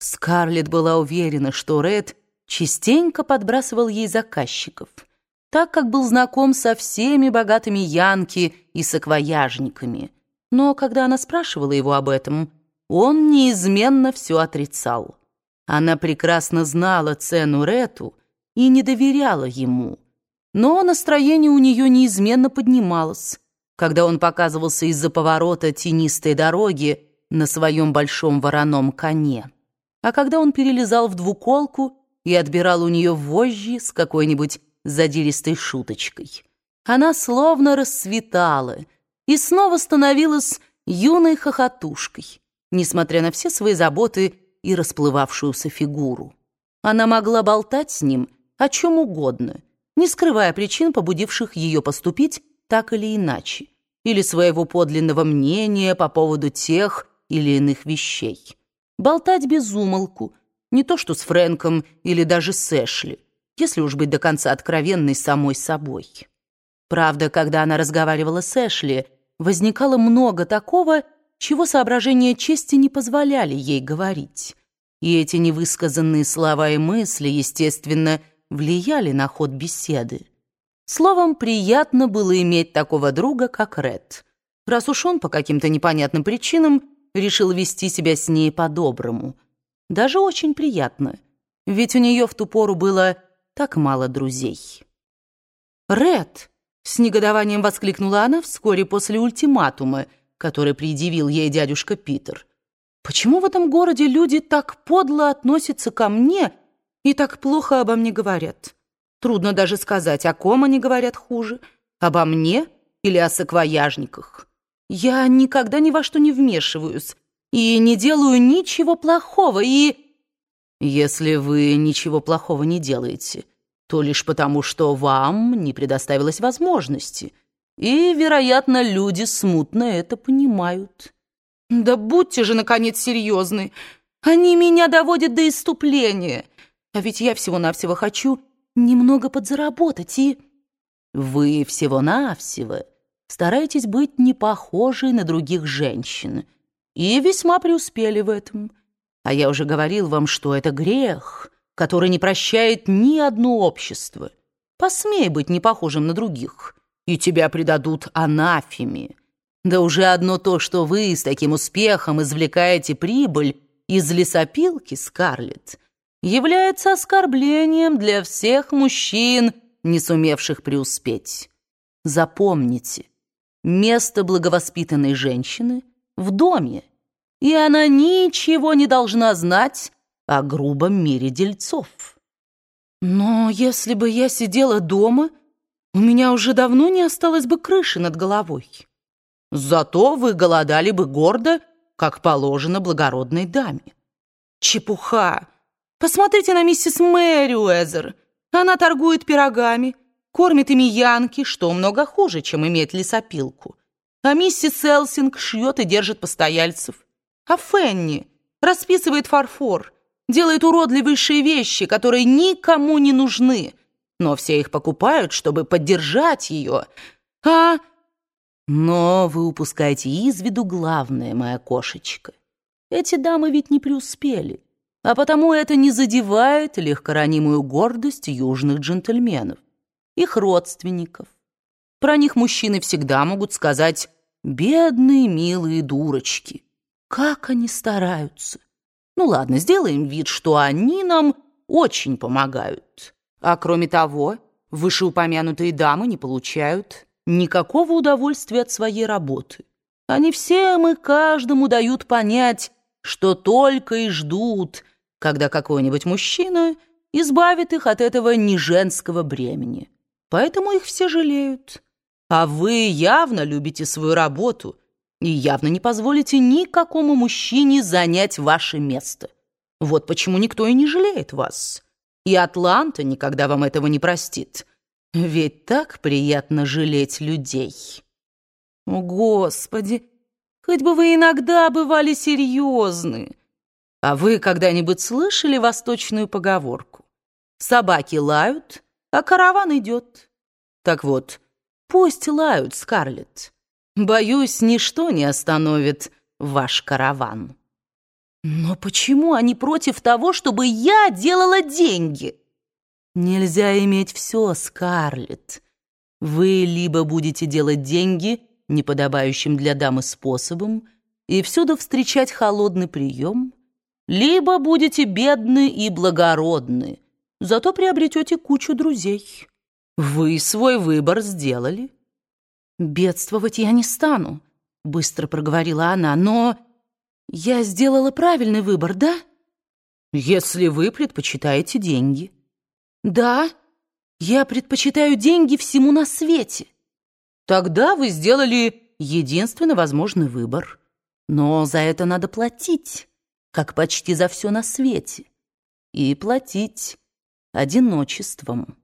Скарлетт была уверена, что Ред частенько подбрасывал ей заказчиков, так как был знаком со всеми богатыми янки и саквояжниками. Но когда она спрашивала его об этом, он неизменно все отрицал. Она прекрасно знала цену Рету и не доверяла ему. Но настроение у нее неизменно поднималось, когда он показывался из-за поворота тенистой дороги на своем большом вороном коне. А когда он перелезал в двуколку и отбирал у нее вожжи с какой-нибудь задиристой шуточкой, она словно расцветала и снова становилась юной хохотушкой, несмотря на все свои заботы и расплывавшуюся фигуру. Она могла болтать с ним о чем угодно, не скрывая причин, побудивших ее поступить так или иначе, или своего подлинного мнения по поводу тех или иных вещей болтать без умолку, не то что с Фрэнком или даже с Эшли, если уж быть до конца откровенной самой собой. Правда, когда она разговаривала с Эшли, возникало много такого, чего соображения чести не позволяли ей говорить. И эти невысказанные слова и мысли, естественно, влияли на ход беседы. Словом, приятно было иметь такого друга, как Ред, раз уж он по каким-то непонятным причинам решил вести себя с ней по-доброму. Даже очень приятно, ведь у нее в ту пору было так мало друзей. «Ред!» — с негодованием воскликнула она вскоре после ультиматума, который предъявил ей дядюшка Питер. «Почему в этом городе люди так подло относятся ко мне и так плохо обо мне говорят? Трудно даже сказать, о ком они говорят хуже, обо мне или о саквояжниках». Я никогда ни во что не вмешиваюсь и не делаю ничего плохого, и... Если вы ничего плохого не делаете, то лишь потому, что вам не предоставилась возможности, и, вероятно, люди смутно это понимают. Да будьте же, наконец, серьезны. Они меня доводят до иступления. А ведь я всего-навсего хочу немного подзаработать и... Вы всего-навсего стараетесь быть не похожей на других женщин, и весьма преуспели в этом. А я уже говорил вам, что это грех, который не прощает ни одно общество. Посмей быть не похожим на других, и тебя предадут анафеме. Да уже одно то, что вы с таким успехом извлекаете прибыль из лесопилки, Скарлетт, является оскорблением для всех мужчин, не сумевших преуспеть. Запомните, Место благовоспитанной женщины в доме, и она ничего не должна знать о грубом мире дельцов. Но если бы я сидела дома, у меня уже давно не осталось бы крыши над головой. Зато вы голодали бы гордо, как положено благородной даме. Чепуха! Посмотрите на миссис Мэри Уэзер. Она торгует пирогами, Кормит ими янки, что много хуже, чем иметь лесопилку. А миссис Элсинг шьет и держит постояльцев. А Фенни расписывает фарфор, делает уродливейшие вещи, которые никому не нужны, но все их покупают, чтобы поддержать ее. А... Но вы упускаете из виду главное, моя кошечка. Эти дамы ведь не преуспели, а потому это не задевает легкоранимую гордость южных джентльменов их родственников. Про них мужчины всегда могут сказать «бедные, милые дурочки». Как они стараются. Ну ладно, сделаем вид, что они нам очень помогают. А кроме того, вышеупомянутые дамы не получают никакого удовольствия от своей работы. Они всем и каждому дают понять, что только и ждут, когда какой-нибудь мужчина избавит их от этого неженского бремени поэтому их все жалеют. А вы явно любите свою работу и явно не позволите никакому мужчине занять ваше место. Вот почему никто и не жалеет вас. И Атланта никогда вам этого не простит. Ведь так приятно жалеть людей. О, Господи, хоть бы вы иногда бывали серьезны. А вы когда-нибудь слышали восточную поговорку? Собаки лают, а караван идет. Так вот, пусть лают, Скарлетт. Боюсь, ничто не остановит ваш караван. Но почему они против того, чтобы я делала деньги? Нельзя иметь все, Скарлетт. Вы либо будете делать деньги неподобающим для дамы способом и всюду встречать холодный прием, либо будете бедны и благородны, зато приобретете кучу друзей. Вы свой выбор сделали. Бедствовать я не стану, быстро проговорила она, но я сделала правильный выбор, да? Если вы предпочитаете деньги. Да, я предпочитаю деньги всему на свете. Тогда вы сделали единственно возможный выбор. Но за это надо платить, как почти за все на свете. И платить одиночеством.